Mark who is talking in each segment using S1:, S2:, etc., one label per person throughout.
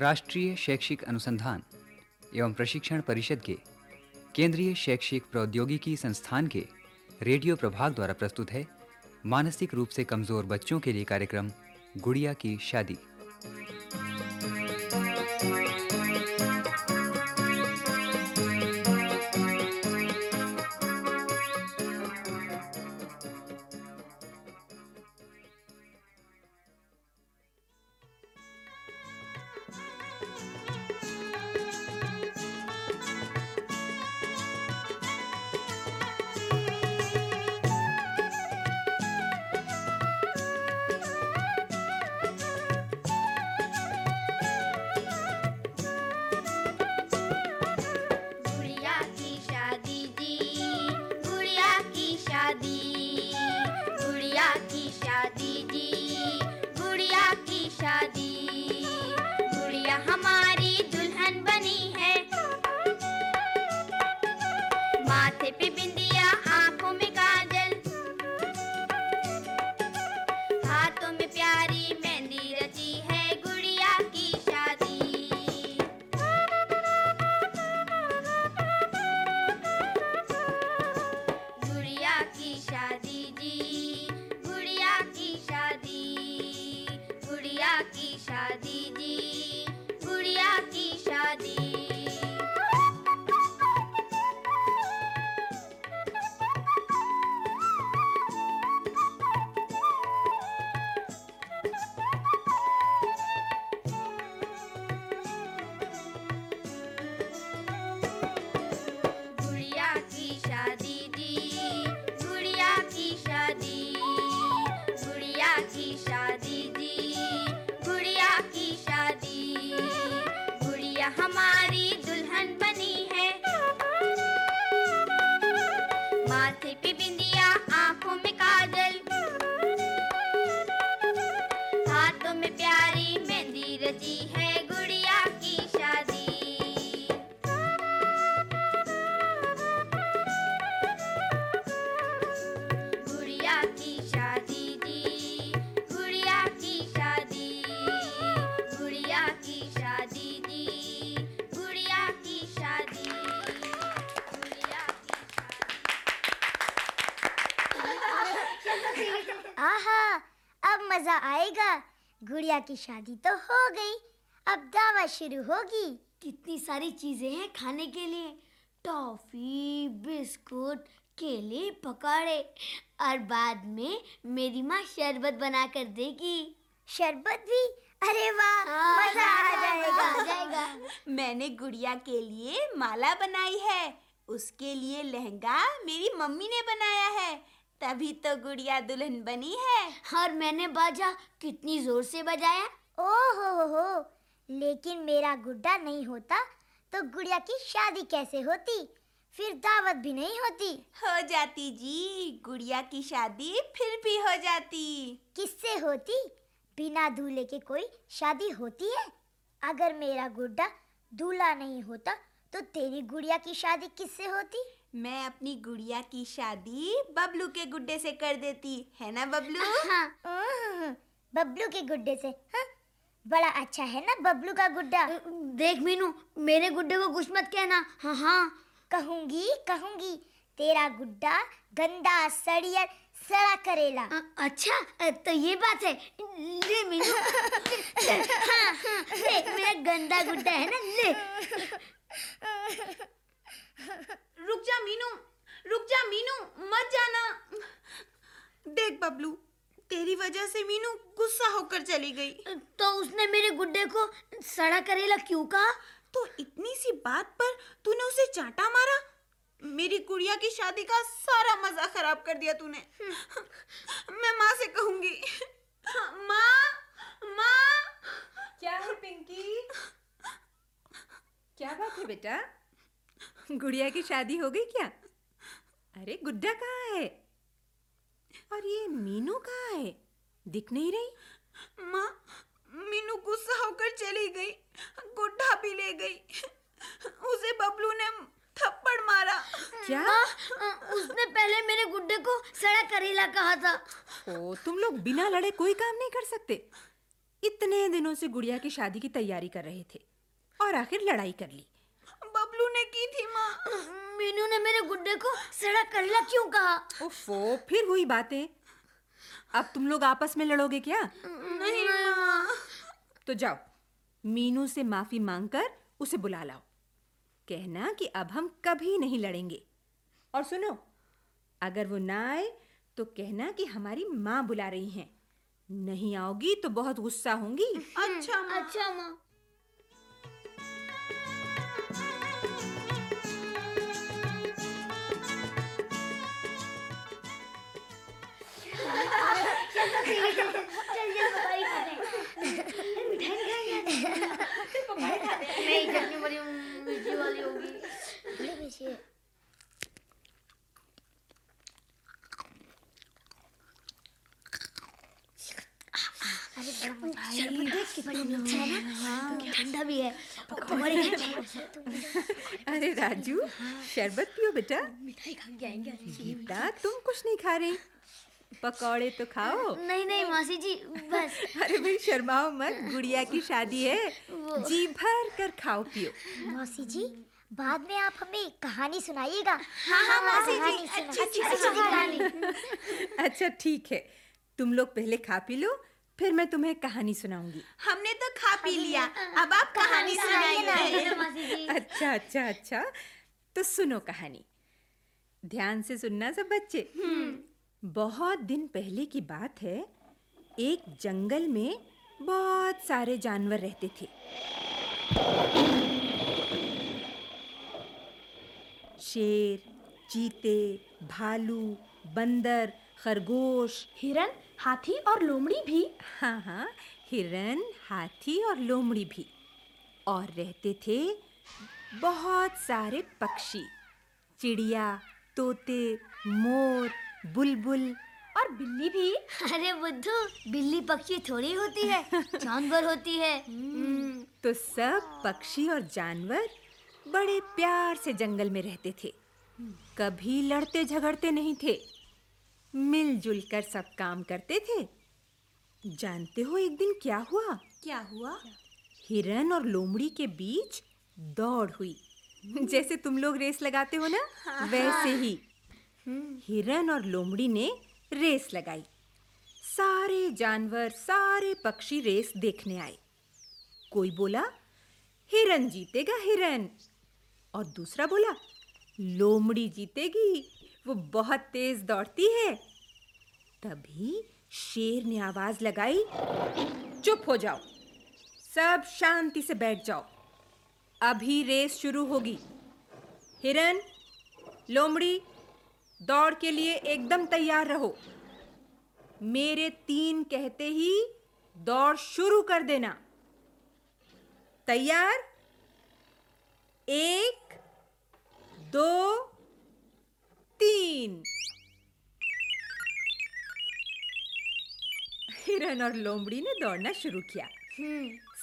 S1: राष्ट्रीय शैक्षिक अनुसंधान एवं प्रशिक्षण परिषद के केंद्रीय शैक्षिक प्रौद्योगिकी संस्थान के रेडियो प्रभाग द्वारा प्रस्तुत है। मानसिक रूप से कमज़ोर बच्चों के लिए कार्यक्रम गुड़िया की शादी।
S2: गुड़िया हमारी
S3: मज़ा आएगा। गुड़िया की शादी तो हो गई। अब दावा शुरू होगी।
S4: कितनी सारी चीज़ें हैं खाने के लिए। टॉफी बिस्कुट केले पकौड़े। और बाद में मेरी माँ शरबत बना कर देगी।
S3: शरबत भी? अरे वाह मज़ा आ जाएगा
S4: आ जाएगा।
S5: मैंने गुड़िया के लिए माला बनाई है। उसके लिए लहंगा मेरी मम्मी ने बनाया है। तभी तो गुड़िया दुल्हन बनी है।
S4: और मैंने बाजा कितनी ज़ोर से बजाया।
S3: ओ हो हो हो। लेकिन मेरा गुड्डा नहीं होता तो गुड़िया की शादी कैसे होती? फिर दावत भी नहीं होती।
S5: हो जाती जी गुड़िया की शादी फिर भी हो जाती।
S3: किससे होती? बिना दूल्हे के कोई शादी होती है? अगर मेरा गुड्डा दूल्हा नहीं होता तो तेरी गुड़िया की शादी किससे होती?
S5: मैं अपनी गुड़िया की शादी बबलू के गुड्डे से कर देती है ना बबलू?
S4: हाँ।
S3: बबलू के गुड्डे से। हाँ? बड़ा अच्छा है ना बबलू का गुड्डा?
S4: देख मीनू मेरे गुड्डे को कुछ मत कहना। हाँ हाँ।
S3: कहूँगी कहूँगी तेरा गुड्डा गंदा सड़ियर सड़ा करेला।
S4: अ- अच्छा तो ये बात है। ले मीनू। हाँ हाँ। मेरा गंदा गुड्डा है ना ले।
S5: रुक जा मीनू रुक जा मीनू मत जाना। देख बबलू तेरी वजह से मीनू गुस्सा होकर चली गई।
S4: तो उसने मेरे गुड्डे को सड़ा करेला क्यों कहा?
S5: तो इतनी सी बात पर तूने उसे चांटा मारा? मेरी गुड़िया की शादी का सारा मज़ा खराब कर दिया तूने। मैं माँ से कहूँगी। माँ माँ।
S6: क्या है पिंकी? क्या बात है बेटा? गुड़िया की शादी हो गई क्या? अरे गुड्डा कहाँ है? और ये मीनू कहाँ है? दिख नहीं रही?
S5: माँ मीनू गुस्सा होकर चली गई गुड्डा भी ले गई। उसे बबलू ने थप्पड़ मारा।
S6: क्या?
S4: उसने पहले मेरे गुड्डे को सड़ा करेला कहा था।
S6: ओ तुम लोग बिना लड़े कोई काम नहीं कर सकते। इतने दिनों से गुड़िया की शादी की तैयारी कर रहे थे और आखिर लड़ाई कर ली।
S5: बबलू ने की थी माँ?
S4: मीनू ने मेरे गुड्डे को सड़ा करला क्यों कहा?
S6: ओफो फिर हुई बातें। अब तुम लोग आपस में लड़ोगे क्या?
S5: नहीं माँ।
S6: तो जाओ मीनू से माफ़ी मांगकर उसे बुला लाओ। कहना कि अब हम कभी नहीं लड़ेंगे। और सुनो अगर वो ना आए तो कहना कि हमारी माँ बुला रही हैं। नहीं आओगी तो बहुत गुस्सा होंगी।
S5: अच्छा माँ।
S4: अच्छा माँ। ठंडा भी है पकौड़े
S6: अरे राजू शरबत पियो बेटा।
S4: मिठाई खा के आएँगे
S6: बेटा तुम कुछ नहीं खा रही। पकौड़े तो खाओ।
S4: नहीं नहीं मासी जी बस।
S6: अरे भाई शर्माओ मत गुड़िया की शादी है। जी भर कर खाओ पियो।
S3: मौसी जी बाद में आप हमें कहानी सुनाइएगा।
S5: हाँ हाँ मौसी
S3: कहानी
S5: जी अच्छी अच्छी सी कहानी।
S6: अच्छा ठीक है। तुम लोग पहले खा पी लो फिर मैं तुम्हें कहानी सुनाऊँगी।
S5: हमने तो खा पी लिया। अब आप कहानी सुनाइए।
S4: मासी जी।
S6: अच्छा अच्छा अच्छा। तो सुनो कहानी। ध्यान से सुनना सब बच्चे। बहुत दिन पहले की बात है। एक जंगल में बहुत सारे जानवर रहते थे। शेर चीते भालू बंदर खरगोश।
S4: हिरन? हाथी और लोमड़ी भी।
S6: हाँ हाँ हिरन हाथी और लोमड़ी भी। और रहते थे बहुत सारे पक्षी। चिड़िया तोते मोर बुलबुल
S4: और बिल्ली भी। अरे बुद्धू बिल्ली पक्षी थोड़ी होती है जानवर होती है। हम्म,
S6: तो सब पक्षी और जानवर बड़े प्यार से जंगल में रहते थे। कभी लड़ते झगड़ते नहीं थे। मिलजुल कर सब काम करते थे। जानते हो एक दिन क्या हुआ?
S5: क्या हुआ?
S6: हिरन और लोमड़ी के बीच दौड़ हुई। जैसे तुम लोग रेस लगाते हो ना वैसे ही। हिरन और लोमड़ी ने रेस लगाई। सारे जानवर सारे पक्षी रेस देखने आए। कोई बोला हिरन जीतेगा हिरन। और दूसरा बोला लोमड़ी जीतेगी। वो बहुत तेज दौड़ती है। तभी शेर ने आवाज़ लगाई, चुप हो जाओ। सब शांति से बैठ जाओ। अभी रेस शुरू होगी। हिरन, लोमड़ी, दौड़ के लिए एकदम तैयार रहो। मेरे तीन कहते ही दौड़ शुरू कर देना। तैयार? एक, दो तीन हिरन और लोमड़ी ने दौड़ना शुरू किया।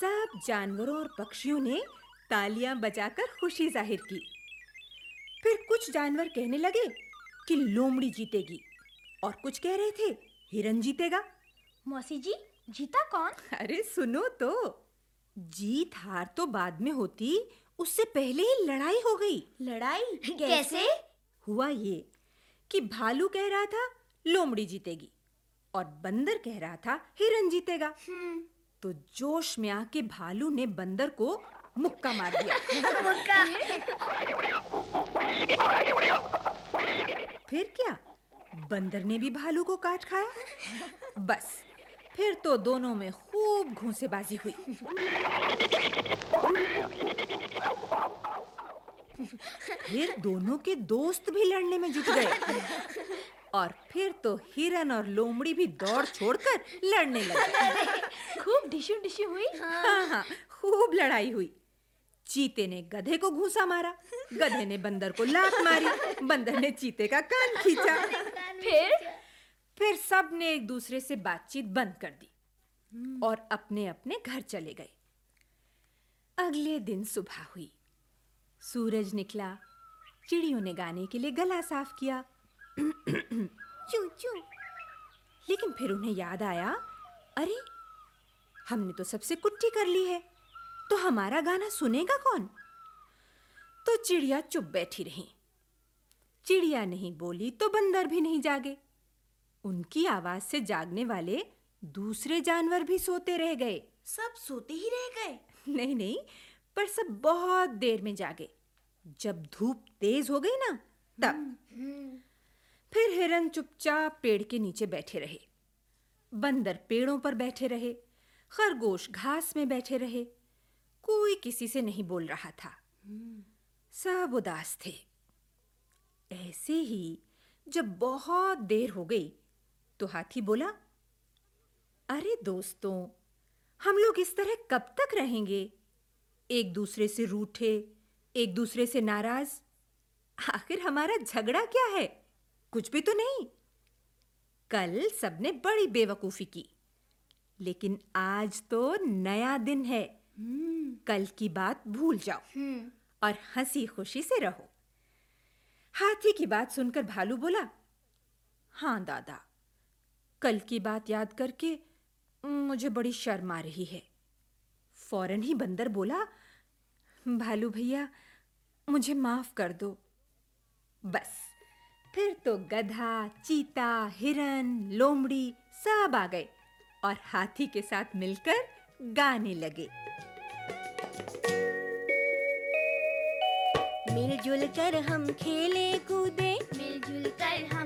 S6: सब जानवरों और पक्षियों ने तालियाँ बजाकर खुशी ज़ाहिर की। फिर कुछ जानवर कहने लगे कि लोमड़ी जीतेगी और कुछ कह रहे थे हिरन जीतेगा।
S4: मौसी जी जीता कौन?
S6: अरे सुनो तो जीत हार तो बाद में होती उससे पहले ही लड़ाई हो गई।
S4: लड़ाई? कैसे?
S6: हुआ ये कि भालू कह रहा था लोमड़ी जीतेगी। और बंदर कह रहा था हिरन जीतेगा। तो जोश में आके भालू ने बंदर को मुक्का मार दिया। मुक्का? फिर क्या? बंदर ने भी भालू को काट खाया? बस फिर तो दोनों में खूब घूंसेबाजी हुई। फिर दोनों के दोस्त भी लड़ने में जुट गए। और फिर तो हिरन और लोमड़ी भी दौड़ छोड़कर लड़ने लगे।
S4: खूब डिशु डिशु हुई।
S6: हाँ हाँ खूब लड़ाई हुई। चीते ने गधे को घूसा मारा गधे ने बंदर को लात मारी बंदर ने चीते का कान खींचा।
S4: फिर?
S6: फिर सबने एक दूसरे से बातचीत बंद कर दी और अपने अपने घर चले गए। अगले दिन सुबह हुई। सूरज निकला। चिड़ियों ने गाने के लिए गला साफ़ किया। चू चू लेकिन फिर उन्हें याद आया अरे हमने तो सबसे कुट्टी कर ली है तो हमारा गाना सुनेगा कौन? तो चिड़िया चुप बैठी रही। चिड़िया नहीं बोली तो बंदर भी नहीं जागे। उनकी आवाज़ से जागने वाले दूसरे जानवर भी सोते रह गए।
S5: सब सोते ही रह गए।
S6: नहीं नहीं पर सब बहुत देर में जागे। जब धूप तेज हो गई ना तब। फिर हिरन चुपचाप पेड़ के नीचे बैठे रहे। बंदर पेड़ों पर बैठे रहे खरगोश घास में बैठे रहे। कोई किसी से नहीं बोल रहा था। सब उदास थे। ऐसे ही जब बहुत देर हो गई तो हाथी बोला अरे दोस्तों हम लोग इस तरह कब तक रहेंगे? एक दूसरे से रूठे एक दूसरे से नाराज़। आखिर हमारा झगड़ा क्या है? कुछ भी तो नहीं। कल सबने बड़ी बेवकूफ़ी की लेकिन आज तो नया दिन है। कल की बात भूल जाओ और हँसी खुशी से रहो। हाथी की बात सुनकर भालू बोला हाँ दादा कल की बात याद करके मुझे बड़ी शर्म आ रही है। फ़ौरन ही बंदर बोला भालू भैया मुझे माफ़ कर दो। बस फिर तो गधा चीता हिरन लोमड़ी सब आ गए और हाथी के साथ मिलकर गाने लगे।
S4: मिलजुल कर हम खेले कूदे।
S2: मिलजुल कर हम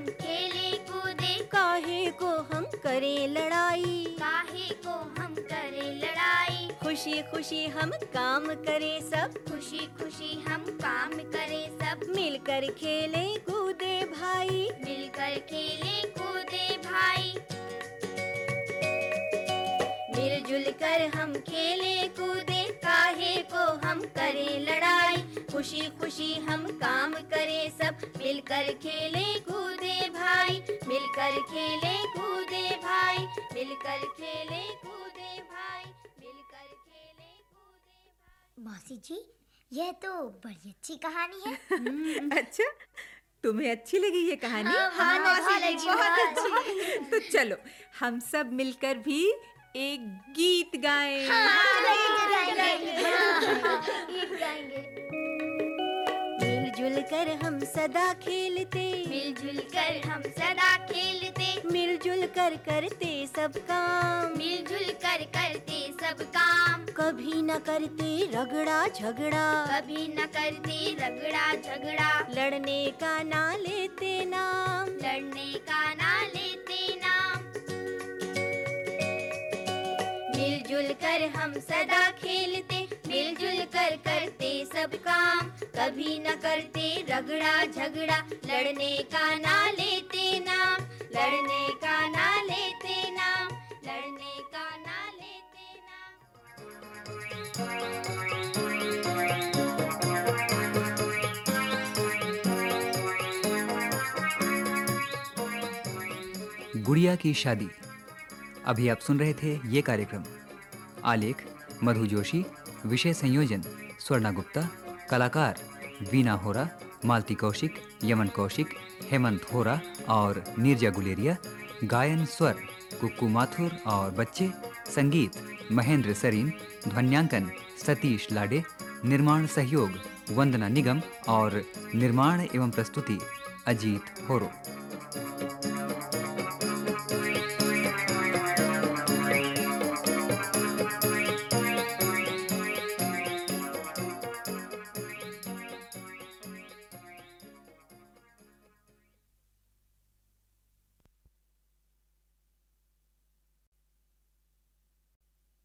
S4: काहे को हम करें लड़ाई?
S2: काहे को हम करे लड़ाई?
S4: खुशी खुशी हम काम करें सब।
S2: खुशी खुशी हम काम करे सब।
S4: मिलकर खेले कूदे भाई।
S2: मिलकर खेले कूदे भाई।
S4: मिलजुल कर हम खेले कूदे हम करें लड़ाई।
S2: खुशी खुशी हम काम करे सब। मिलकर खेले कूदे भाई। मिलकर खेले कूदे भाई। मिलकर खेले कूदे भाई। मिलकर खेले कूदे भाई।
S3: मौसी जी यह तो बड़ी अच्छी कहानी है।
S6: अच्छा तुम्हें अच्छी लगी ये कहानी?
S3: हाँ, बहुत अच्छी, बहुत अच्छी।
S6: तो चलो हम सब मिलकर भी एक गीत गाएँ।
S4: मिलजुल कर हम सदा खेलते।
S2: मिलजुल कर हम सदा खेलते।
S4: मिलजुल कर करते सब काम।
S2: मिलजुल कर करते सब काम।
S4: कभी न करते रगड़ा झगड़ा।
S2: कभी न करते रगड़ा झगड़ा।
S4: लड़ने का ना लेते नाम।
S2: कर हम सदा खेलते, मिलजुल कर करते सब काम। कभी न करते रगड़ा झगड़ा, लड़ने का ना लेते नाम। लड़ने का ना लेते नाम, लड़ने का ना लेते नाम।
S1: गुड़िया की शादी। अभी आप सुन रहे थे ये कार्यक्रम। आलेख, मधु जोशी, विषय संयोजन, स्वर्णा गुप्ता, कलाकार, वीना होरा, मालती कौशिक, यमन कौशिक, हेमंत होरा और नीरजा गुलेरिया, गायन स्वर, कुक्कू माथुर और बच्चे, संगीत, महेंद्र सरीन, ध्वन्यांकन, सतीश लाडे, निर्माण सहयोग, वंदना निगम और निर्माण एवं प्रस्तुति, अजीत होरो।